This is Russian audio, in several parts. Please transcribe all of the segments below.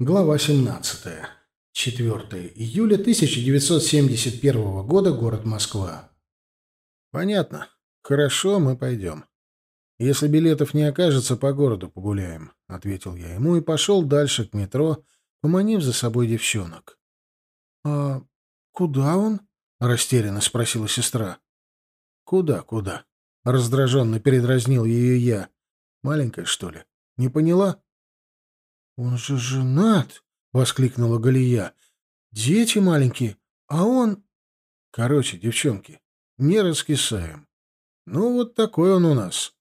Глава 17. 4 июля 1971 года. Город Москва. Понятно. Хорошо, мы пойдем. Если билетов не окажется, по городу погуляем, — ответил я ему и пошел дальше к метро, поманив за собой девчонок. — А куда он? — растерянно спросила сестра. — Куда, куда? — раздраженно передразнил ее я. — Маленькая, что ли? Не поняла? — «Он же женат!» — воскликнула Галия. «Дети маленькие, а он...» «Короче, девчонки, не раскисаем. Ну, вот такой он у нас.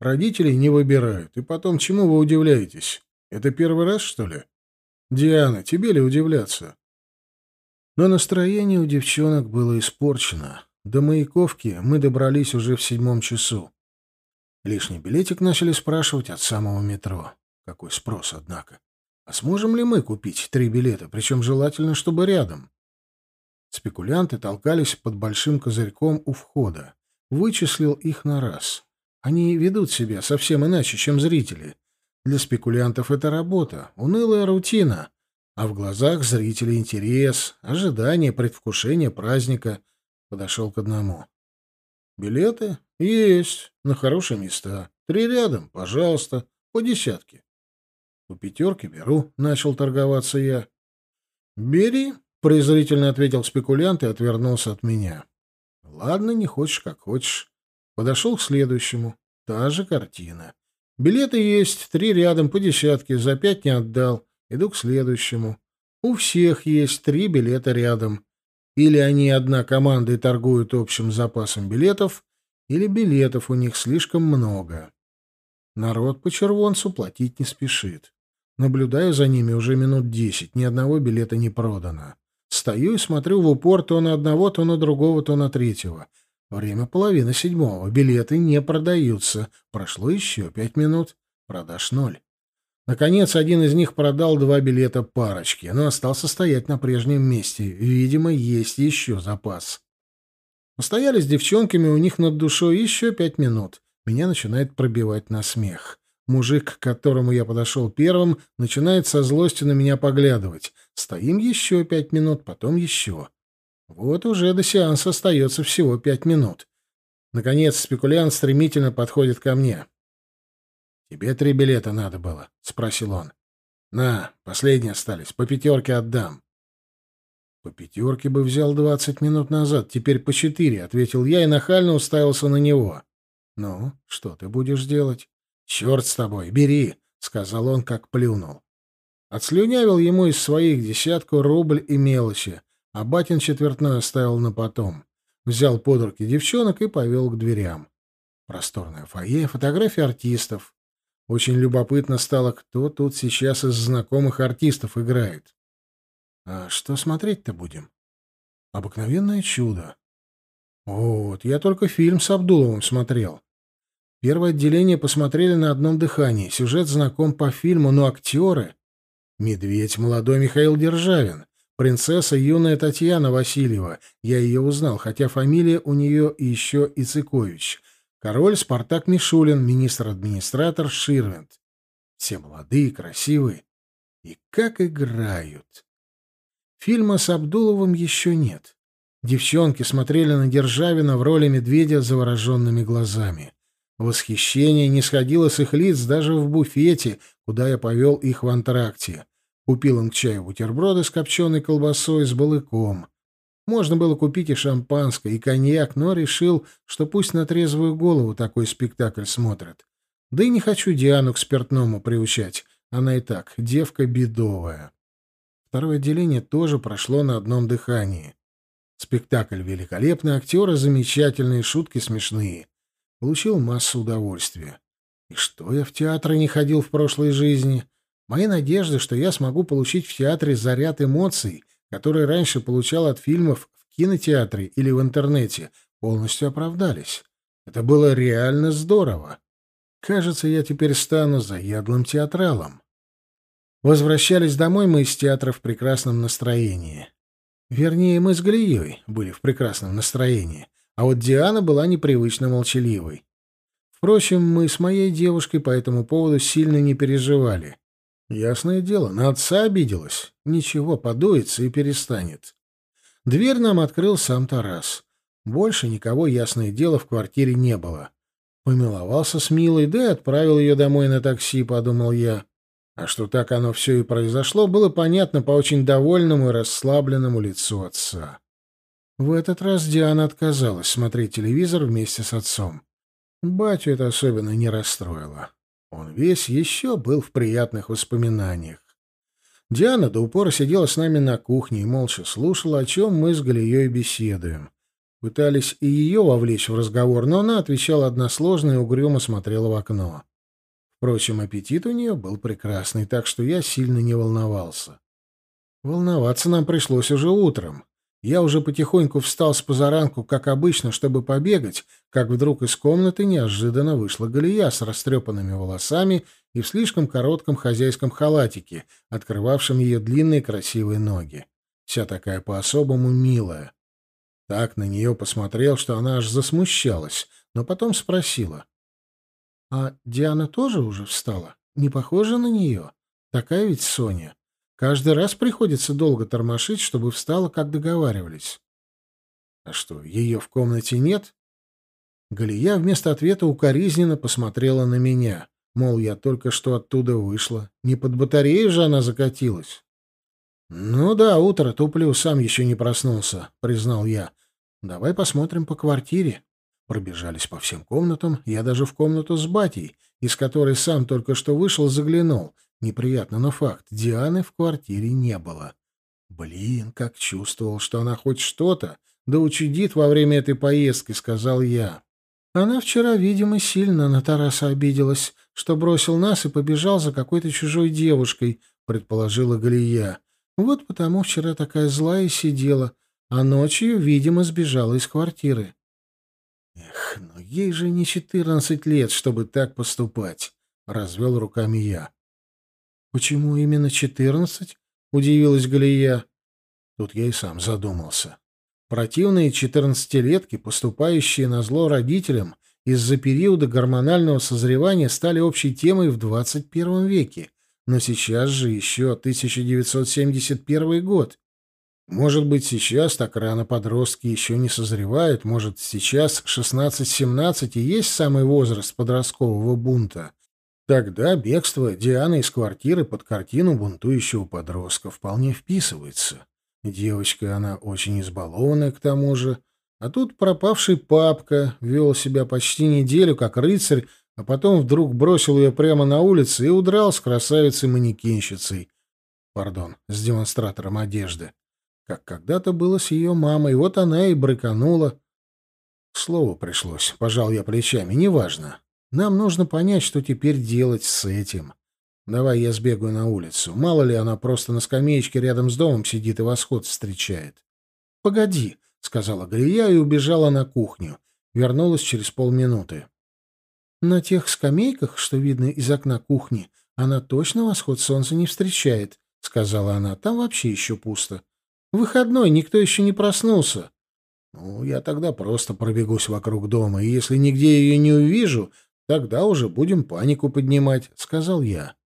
Родителей не выбирают. И потом, чему вы удивляетесь? Это первый раз, что ли? Диана, тебе ли удивляться?» Но настроение у девчонок было испорчено. До Маяковки мы добрались уже в седьмом часу. Лишний билетик начали спрашивать от самого метро. Какой спрос, однако. А сможем ли мы купить три билета, причем желательно, чтобы рядом? Спекулянты толкались под большим козырьком у входа. Вычислил их на раз. Они ведут себя совсем иначе, чем зрители. Для спекулянтов это работа, унылая рутина, а в глазах зрителей интерес, ожидание, предвкушение праздника. Подошел к одному. «Билеты? Есть. На хорошие места. Три рядом, пожалуйста, по десятке. «У пятерки беру», — начал торговаться я. «Бери», — презрительно ответил спекулянт и отвернулся от меня. «Ладно, не хочешь, как хочешь». Подошел к следующему. Та же картина. Билеты есть, три рядом, по десятке, за пять не отдал. Иду к следующему. У всех есть три билета рядом. Или они одна команда торгуют общим запасом билетов, или билетов у них слишком много. Народ по червонцу платить не спешит. Наблюдаю за ними уже минут десять, ни одного билета не продано. Стою и смотрю в упор то на одного, то на другого, то на третьего. Время половины седьмого. Билеты не продаются. Прошло еще пять минут. Продаж ноль. Наконец, один из них продал два билета парочки, но остался стоять на прежнем месте. Видимо, есть еще запас. Постояли с девчонками у них над душой еще пять минут. Меня начинает пробивать на смех. Мужик, к которому я подошел первым, начинает со злостью на меня поглядывать. Стоим еще пять минут, потом еще. Вот уже до сеанса остается всего пять минут. Наконец спекулянт стремительно подходит ко мне. «Тебе три билета надо было?» — спросил он. «На, последние остались. По пятерке отдам». «По пятерке бы взял двадцать минут назад, теперь по четыре», — ответил я и нахально уставился на него. «Ну, что ты будешь делать?» «Черт с тобой, бери!» — сказал он, как плюнул. Отслюнявил ему из своих десятку рубль и мелочи, а батин четвертной оставил на потом. Взял под руки девчонок и повел к дверям. Просторное фойе, фотографии артистов. Очень любопытно стало, кто тут сейчас из знакомых артистов играет. А что смотреть-то будем? Обыкновенное чудо. Вот, я только фильм с Абдуловым смотрел. Первое отделение посмотрели на одном дыхании. Сюжет знаком по фильму, но актеры... Медведь молодой Михаил Державин. Принцесса юная Татьяна Васильева. Я ее узнал, хотя фамилия у нее еще и Цыкович. Король Спартак Мишулин, министр-администратор Ширвинд. Все молодые, красивые. И как играют. Фильма с Абдуловым еще нет. Девчонки смотрели на Державина в роли медведя завороженными глазами. Восхищение не сходило с их лиц даже в буфете, куда я повел их в антракте. Купил им к чаю бутерброды с копченой колбасой с балыком. Можно было купить и шампанское, и коньяк, но решил, что пусть на трезвую голову такой спектакль смотрят. Да и не хочу Диану к спиртному приучать. Она и так девка бедовая. Второе отделение тоже прошло на одном дыхании. Спектакль великолепный, актеры замечательные, шутки смешные получил массу удовольствия. И что я в театры не ходил в прошлой жизни? Мои надежды, что я смогу получить в театре заряд эмоций, которые раньше получал от фильмов в кинотеатре или в интернете, полностью оправдались. Это было реально здорово. Кажется, я теперь стану заядлым театралом. Возвращались домой мы из театра в прекрасном настроении. Вернее, мы с Галией были в прекрасном настроении. А вот Диана была непривычно молчаливой. Впрочем, мы с моей девушкой по этому поводу сильно не переживали. Ясное дело, на отца обиделась. Ничего, подуется и перестанет. Дверь нам открыл сам Тарас. Больше никого, ясное дело, в квартире не было. Помиловался с Милой, да и отправил ее домой на такси, подумал я. А что так оно все и произошло, было понятно по очень довольному и расслабленному лицу отца. В этот раз Диана отказалась смотреть телевизор вместе с отцом. Батю это особенно не расстроило. Он весь еще был в приятных воспоминаниях. Диана до упора сидела с нами на кухне и молча слушала, о чем мы с Галией беседуем. Пытались и ее вовлечь в разговор, но она отвечала односложно и угрюмо смотрела в окно. Впрочем, аппетит у нее был прекрасный, так что я сильно не волновался. Волноваться нам пришлось уже утром. Я уже потихоньку встал с позаранку, как обычно, чтобы побегать, как вдруг из комнаты неожиданно вышла Галия с растрепанными волосами и в слишком коротком хозяйском халатике, открывавшем ее длинные красивые ноги. Вся такая по-особому милая. Так на нее посмотрел, что она аж засмущалась, но потом спросила. — А Диана тоже уже встала? Не похожа на нее? Такая ведь Соня. Каждый раз приходится долго тормошить, чтобы встала, как договаривались. А что, ее в комнате нет? Галия вместо ответа укоризненно посмотрела на меня. Мол, я только что оттуда вышла. Не под батареей же она закатилась. «Ну да, утро туплю, сам еще не проснулся», — признал я. «Давай посмотрим по квартире». Пробежались по всем комнатам, я даже в комнату с батей, из которой сам только что вышел, заглянул. Неприятно, но факт. Дианы в квартире не было. Блин, как чувствовал, что она хоть что-то, да учудит во время этой поездки, сказал я. Она вчера, видимо, сильно на Тараса обиделась, что бросил нас и побежал за какой-то чужой девушкой, предположила Галия. Вот потому вчера такая злая сидела, а ночью, видимо, сбежала из квартиры. Эх, ну ей же не четырнадцать лет, чтобы так поступать, развел руками я. «Почему именно четырнадцать?» — удивилась Галия. Тут я и сам задумался. Противные четырнадцатилетки, поступающие на зло родителям, из-за периода гормонального созревания стали общей темой в 21 веке, но сейчас же еще 1971 год. Может быть, сейчас так рано подростки еще не созревают, может, сейчас 16-17 и есть самый возраст подросткового бунта, Тогда бегство Дианы из квартиры под картину бунтующего подростка вполне вписывается. Девочка она очень избалованная к тому же. А тут пропавший папка вел себя почти неделю как рыцарь, а потом вдруг бросил ее прямо на улице и удрал с красавицей-манекенщицей. Пардон, с демонстратором одежды. Как когда-то было с ее мамой, вот она и брыканула. Слово пришлось, пожал я плечами, неважно. Нам нужно понять, что теперь делать с этим. Давай я сбегаю на улицу. Мало ли она просто на скамеечке рядом с домом сидит и восход встречает. — Погоди, — сказала Галия и убежала на кухню. Вернулась через полминуты. На тех скамейках, что видно из окна кухни, она точно восход солнца не встречает, — сказала она. Там вообще еще пусто. Выходной, никто еще не проснулся. Ну, я тогда просто пробегусь вокруг дома, и если нигде ее не увижу, Тогда уже будем панику поднимать, — сказал я.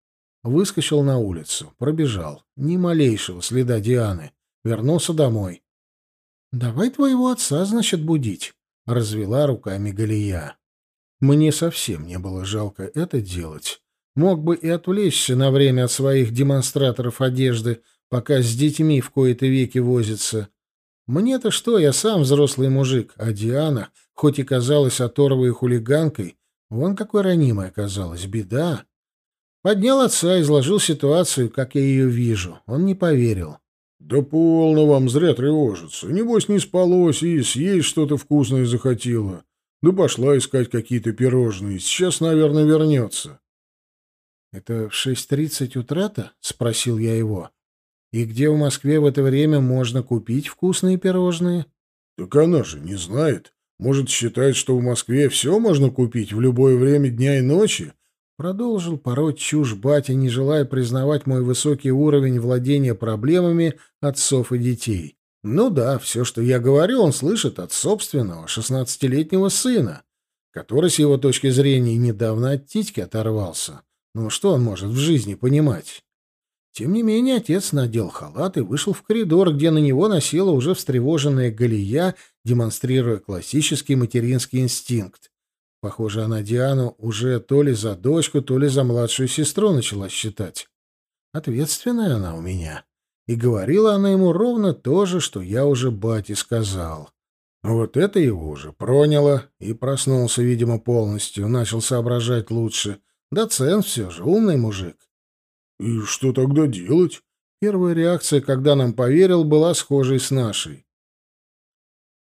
Выскочил на улицу, пробежал. Ни малейшего следа Дианы. Вернулся домой. — Давай твоего отца, значит, будить, — развела руками Галия. Мне совсем не было жалко это делать. Мог бы и отвлечься на время от своих демонстраторов одежды, пока с детьми в кои-то веки возится. Мне-то что, я сам взрослый мужик, а Диана, хоть и казалась оторвой хулиганкой, Вон какой ранимой оказалась. Беда. Поднял отца, изложил ситуацию, как я ее вижу. Он не поверил. «Да полно вам зря тревожиться. Небось, не спалось и съесть что-то вкусное захотела. Да пошла искать какие-то пирожные. Сейчас, наверное, вернется». «Это в шесть тридцать утра-то?» — спросил я его. «И где в Москве в это время можно купить вкусные пирожные?» «Так она же не знает. Может, считает, что в Москве все можно купить в любое время дня и ночи? Продолжил пороть чушь батя, не желая признавать мой высокий уровень владения проблемами отцов и детей. Ну да, все, что я говорю, он слышит от собственного шестнадцатилетнего сына, который, с его точки зрения, недавно от титьки оторвался. Ну что он может в жизни понимать? Тем не менее, отец надел халат и вышел в коридор, где на него насела уже встревоженная Галия, демонстрируя классический материнский инстинкт. Похоже, она Диану уже то ли за дочку, то ли за младшую сестру начала считать. Ответственная она у меня. И говорила она ему ровно то же, что я уже бате сказал. Вот это его уже проняло, и проснулся, видимо, полностью, начал соображать лучше. Доцент все же, умный мужик. «И что тогда делать?» Первая реакция, когда нам поверил, была схожей с нашей.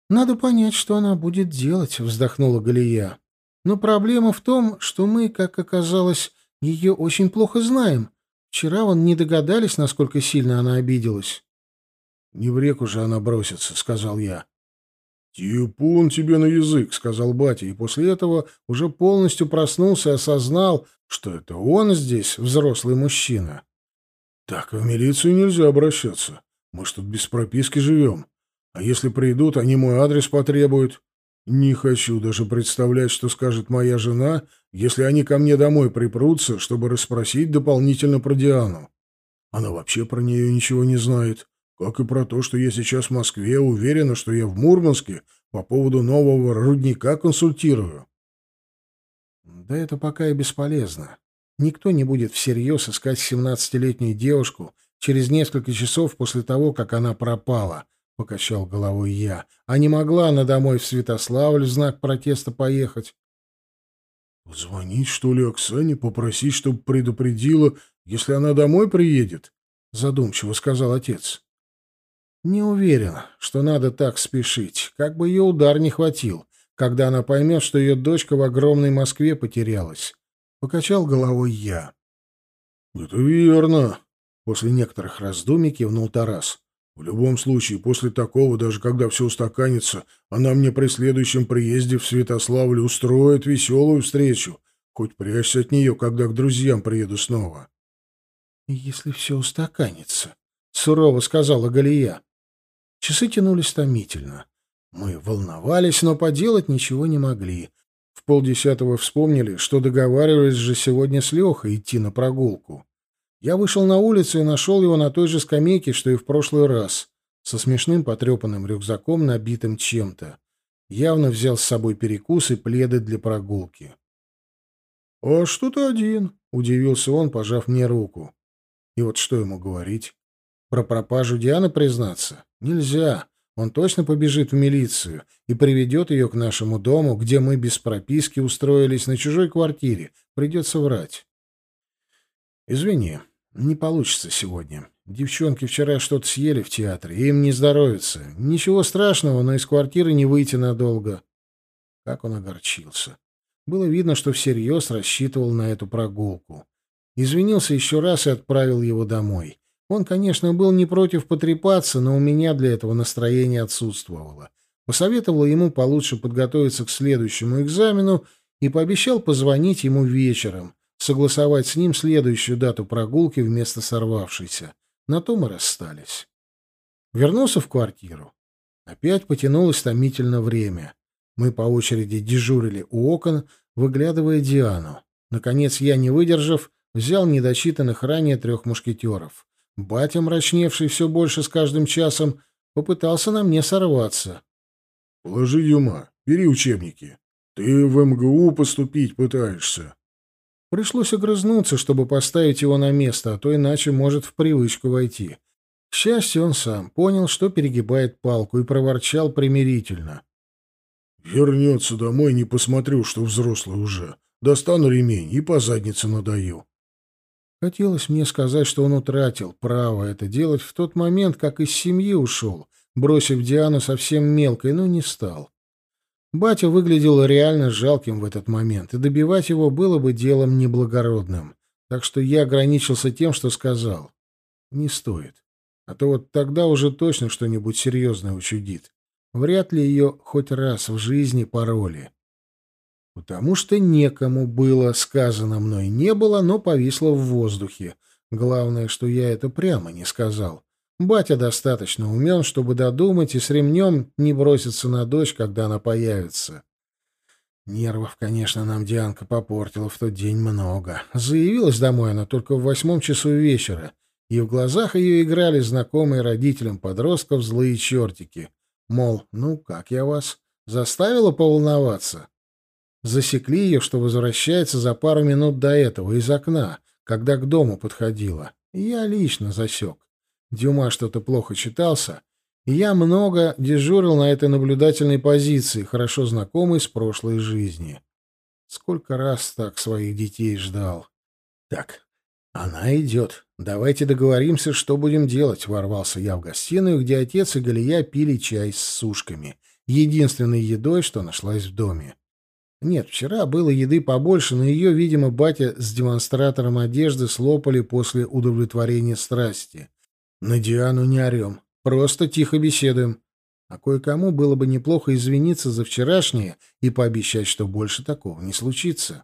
«Надо понять, что она будет делать», — вздохнула Галия. «Но проблема в том, что мы, как оказалось, ее очень плохо знаем. Вчера вон не догадались, насколько сильно она обиделась». «Не в реку же она бросится», — сказал я. «Типун тебе на язык», — сказал батя, и после этого уже полностью проснулся и осознал, что это он здесь взрослый мужчина. «Так в милицию нельзя обращаться. Мы ж тут без прописки живем. А если придут, они мой адрес потребуют. Не хочу даже представлять, что скажет моя жена, если они ко мне домой припрутся, чтобы расспросить дополнительно про Диану. Она вообще про нее ничего не знает. Как и про то, что я сейчас в Москве, уверена, что я в Мурманске по поводу нового рудника консультирую. Да это пока и бесполезно. Никто не будет всерьез искать семнадцатилетнюю девушку через несколько часов после того, как она пропала, — покачал головой я. А не могла она домой в Святославль в знак протеста поехать. Звонить, что ли, Оксане, попросить, чтобы предупредила, если она домой приедет? — задумчиво сказал отец. Не уверен, что надо так спешить, как бы ее удар не хватил, когда она поймет, что ее дочка в огромной Москве потерялась. Покачал головой я. — Это верно. После некоторых раздумий кивнул Тарас. В любом случае, после такого, даже когда все устаканится, она мне при следующем приезде в Святославль устроит веселую встречу. Хоть прячься от нее, когда к друзьям приеду снова. — Если все устаканится, — сурово сказала Галия. Часы тянулись томительно. Мы волновались, но поделать ничего не могли. В полдесятого вспомнили, что договаривались же сегодня с Лехой идти на прогулку. Я вышел на улицу и нашел его на той же скамейке, что и в прошлый раз, со смешным потрепанным рюкзаком, набитым чем-то. Явно взял с собой перекус и пледы для прогулки. — А что ты один? — удивился он, пожав мне руку. И вот что ему говорить? Про пропажу Дианы признаться? Нельзя. Он точно побежит в милицию и приведет ее к нашему дому, где мы без прописки устроились на чужой квартире. Придется врать. Извини, не получится сегодня. Девчонки вчера что-то съели в театре, и им не здоровится. Ничего страшного, но из квартиры не выйти надолго. Как он огорчился. Было видно, что всерьез рассчитывал на эту прогулку. Извинился еще раз и отправил его домой. Он, конечно, был не против потрепаться, но у меня для этого настроение отсутствовало. Посоветовал ему получше подготовиться к следующему экзамену и пообещал позвонить ему вечером, согласовать с ним следующую дату прогулки вместо сорвавшейся. На то мы расстались. Вернулся в квартиру. Опять потянулось томительно время. Мы по очереди дежурили у окон, выглядывая Диану. Наконец я, не выдержав, взял недочитанных ранее трех мушкетеров. Батя, мрачневший все больше с каждым часом, попытался на мне сорваться. — Положи, Юма, бери учебники. Ты в МГУ поступить пытаешься. Пришлось огрызнуться, чтобы поставить его на место, а то иначе может в привычку войти. К счастью, он сам понял, что перегибает палку, и проворчал примирительно. — Вернется домой, не посмотрю, что взрослый уже. Достану ремень и по заднице надаю. Хотелось мне сказать, что он утратил право это делать в тот момент, как из семьи ушел, бросив Диану совсем мелкой, но не стал. Батя выглядел реально жалким в этот момент, и добивать его было бы делом неблагородным. Так что я ограничился тем, что сказал. Не стоит. А то вот тогда уже точно что-нибудь серьезное учудит. Вряд ли ее хоть раз в жизни пароли. Потому что некому было, сказано мной не было, но повисло в воздухе. Главное, что я это прямо не сказал. Батя достаточно умен, чтобы додумать и с ремнем не броситься на дочь, когда она появится. Нервов, конечно, нам Дианка попортила в тот день много. Заявилась домой она только в восьмом часу вечера, и в глазах ее играли знакомые родителям подростков злые чертики. Мол, ну как я вас? Заставила поволноваться? Засекли ее, что возвращается за пару минут до этого из окна, когда к дому подходила. Я лично засек. Дюма что-то плохо читался, я много дежурил на этой наблюдательной позиции, хорошо знакомой с прошлой жизни. Сколько раз так своих детей ждал. Так, она идет. Давайте договоримся, что будем делать, ворвался я в гостиную, где отец и Галия пили чай с сушками, единственной едой, что нашлась в доме. Нет, вчера было еды побольше, но ее, видимо, батя с демонстратором одежды слопали после удовлетворения страсти. На Диану не орем, просто тихо беседуем. А кое-кому было бы неплохо извиниться за вчерашнее и пообещать, что больше такого не случится.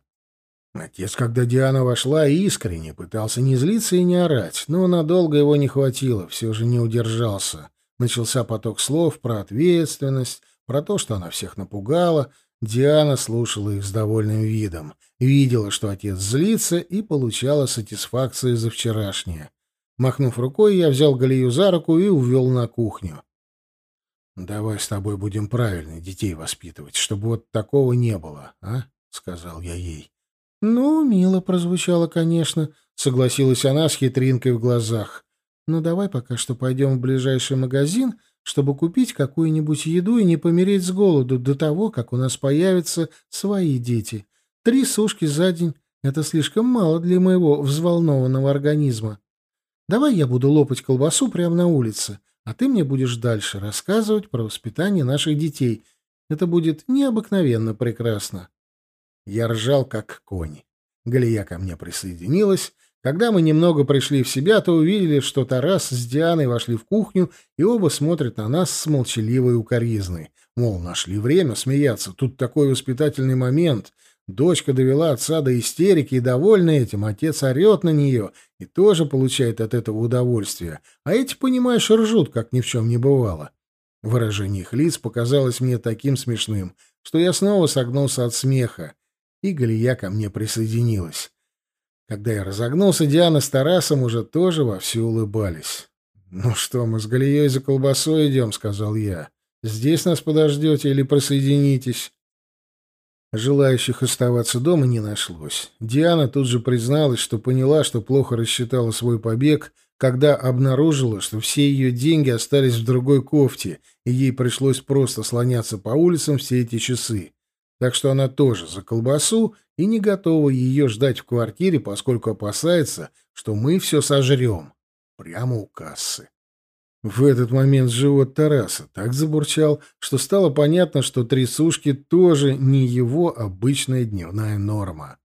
Отец, когда Диана вошла, искренне пытался не злиться и не орать, но надолго его не хватило, все же не удержался. Начался поток слов про ответственность, про то, что она всех напугала — Диана слушала их с довольным видом, видела, что отец злится, и получала сатисфакцию за вчерашнее. Махнув рукой, я взял Галию за руку и увел на кухню. «Давай с тобой будем правильно детей воспитывать, чтобы вот такого не было, а?» — сказал я ей. «Ну, мило прозвучало, конечно», — согласилась она с хитринкой в глазах. «Ну, давай пока что пойдем в ближайший магазин чтобы купить какую-нибудь еду и не помереть с голоду до того, как у нас появятся свои дети. Три сушки за день — это слишком мало для моего взволнованного организма. Давай я буду лопать колбасу прямо на улице, а ты мне будешь дальше рассказывать про воспитание наших детей. Это будет необыкновенно прекрасно. Я ржал, как конь. Галия ко мне присоединилась, когда мы немного пришли в себя, то увидели, что Тарас с Дианой вошли в кухню, и оба смотрят на нас с молчаливой укоризной. Мол, нашли время смеяться, тут такой воспитательный момент. Дочка довела отца до истерики и, довольна этим, отец орет на нее и тоже получает от этого удовольствие. А эти, понимаешь, ржут, как ни в чем не бывало. Выражение их лиц показалось мне таким смешным, что я снова согнулся от смеха, и Галия ко мне присоединилась. Когда я разогнулся, Диана с Тарасом уже тоже вовсю улыбались. «Ну что, мы с Галией за колбасой идем», — сказал я. «Здесь нас подождете или присоединитесь?» Желающих оставаться дома не нашлось. Диана тут же призналась, что поняла, что плохо рассчитала свой побег, когда обнаружила, что все ее деньги остались в другой кофте, и ей пришлось просто слоняться по улицам все эти часы так что она тоже за колбасу и не готова ее ждать в квартире, поскольку опасается, что мы все сожрем. Прямо у кассы. В этот момент живот Тараса так забурчал, что стало понятно, что три сушки тоже не его обычная дневная норма.